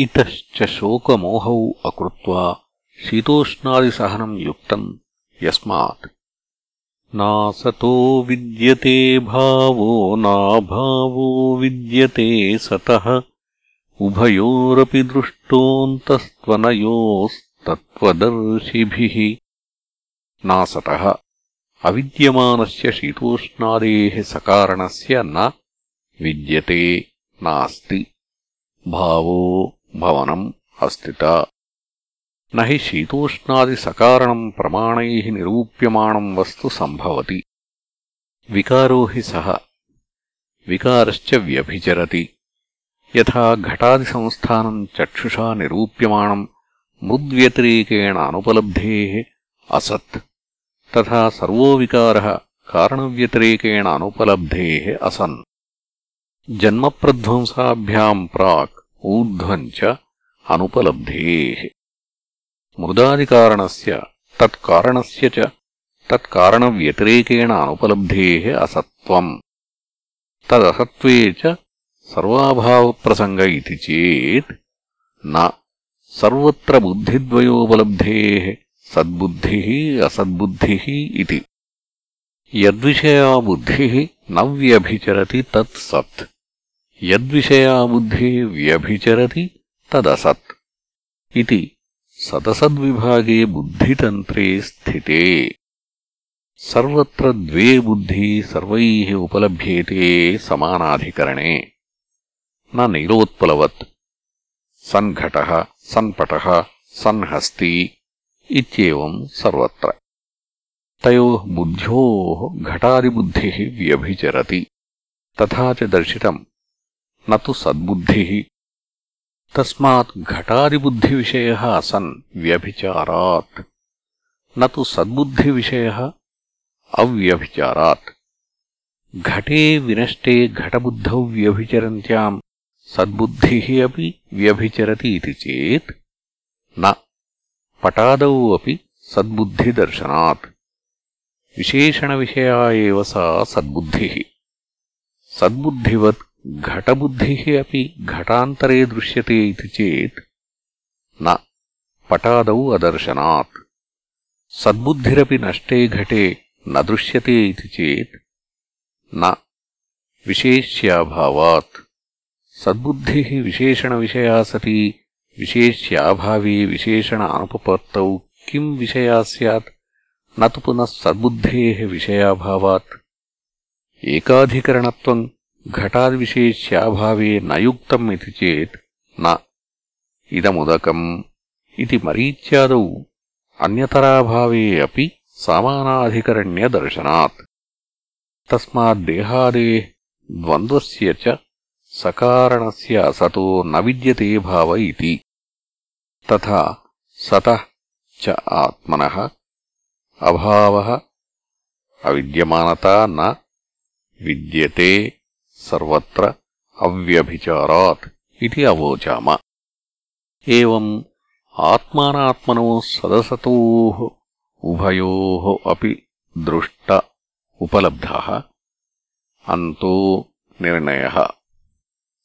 इतश्च शोकमोहौ अकृत्वा शीतोष्णादिसहनम् युक्तम् यस्मात्। नासतो विद्यते भावो नाभावो विद्यते सतः। उभयोरपि दृष्टोऽन्तस्त्वनयोस्तत्त्वदर्शिभिः। नासतः अविद्यमानस्य शीतोष्णादेः सकारणस्य न विद्यते, नास्ति। भावो భవనम् అస్థిత నహి శీతోష్ణాదిసకారణం ప్రమాణైః నిరూప్యమాణం వస్తు సంభవతి వికారో హి సహ వికారశ్చ వ్యభిచరతి యథా ఘటాదిసంస్థానం చక్షుషా నిరూప్యమాణం మృద్వ్యతిరేకేణ అనుపలబ్ధేః అసత్ తథా సర్వో వికారः కారణవ్యతిరేకేణ అనుపలబ్ధేः అసన్ జన్మప్రధ్వంసాభ్యాం ప్రాక్ ऊर्ध्वम् च अनुपलब्धेः। मृदादिकारणस्य तत्कारणस्य च तत्कारणव्यतिरेकेण अनुपलब्धेः असत्त्वम्। तदसत्त्वे च सर्वाभावप्रसङ्ग इति चेत् न सर्वत्र बुद्धिद्वयोपलब्धेः, सद्बुद्धिः, असद्बुद्धिः इति। यद्विषया बुद्धिः न व्यभिचरति तत् सत् यद्विषया बुद्धिः व्यभिचरति तदसत् इति सदसद्विभागे बुद्धितन्त्रे स्थिते सर्वत्र द्वे बुद्धिः सर्वैः उपलभ्येते समानाधिकरणे न नीलोत्पलवत् सन्घटः सन्पटः सन्हस्ती इत्येवम् सर्वत्र तयोः बुद्ध्योः घटादिबुद्धिः व्यभिचरति तथा च दर्शितम् न तो सद्बुद्धिः। तस्मात् घटादिबुद्धिविषयः असन् व्यभिचारात्। न तु सद्बुद्धिविषयः, अव्यभिचारात्। घटे विनष्टे घटबुद्धौ व्यभिचरन्त्याम्, सद्बुद्धिः अपि व्यभिचरति चेत्, न। पटादौ अपि सद्बुद्धिदर्शनात्। विशेषणविषया एव सा सद्बुद्धिः। सद्बुद्धिवत् घटबुद्धिः अपि घटान्तरे दृश्यते इति चेत् न पटादौ अदर्शनात् सद्बुद्धिरपि नष्टे घटे न दृश्यते इति चेत् न विशेष्याभावात् सद्बुद्धिः विशेषणविषया सती विशेष्याभावे विशेषण अनुपपत्तौ किम् विषया स्यात् न तु पुनः सद्बुद्धेः विषयाभावात् एकाधिकरणत्वम् ఘటాద్విశేష్యాభావే నయుక్తం ఇది చేత్ న. ఇదముదకం. ఇది మరీచ్యాదౌ. అన్యతరాభావే అపి సామానాధికరణ్యదర్శనాత్. తస్మాద్దేహాదే ద్వంద్వస్ సకారణస్ అసతో న విద్యతే భావ ఇది తథా సతః చ ఆత్మన. అభావ అవిద్యమానత న విద్యతే సర్వత్ర అవ్యభిచారాత్ ఇది అవోచామ. ఏం ఆత్మానాత్మనో సదసతో ఉభయో అపి దృష్ట ఉపలబ్ధ. అంతో నిర్ణయ.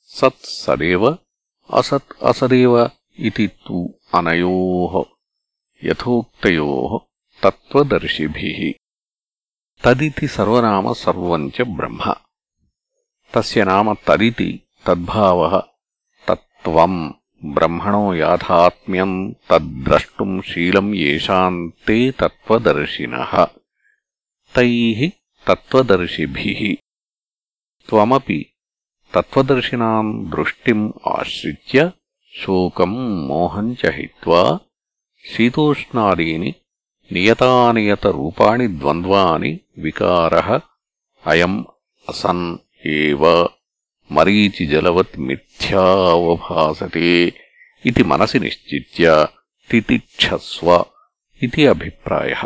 సత్ సదేవ అసత్ అసదేవ ఇది అనయో యథోక్తయో తత్వదర్శిభి. తదితి సర్వనామ సర్వం బ్రహ్మ. తస్య నామ తదితి తద్భావः తత్త్వम् బ్రహ్మణో యాథాత్మ్యం తద్ద్రష్టుం శీలం యేషాం తే తత్వదర్శిన తై తత్వదర్శిభి త్వమపి తత్వదర్శినాం దృష్టిం ఆశ్రిత్య శోకం మోహం చ శీతోష్ణాదీని శీతోష్ణాదీని నియతానియతరూపాణి ద్వంద్వాని వికార అయం అసన్ एव मरीचिजलवत् मिथ्यावभासते इति मनसि निश्चित्य तितिक्षस्व इति अभिप्रायः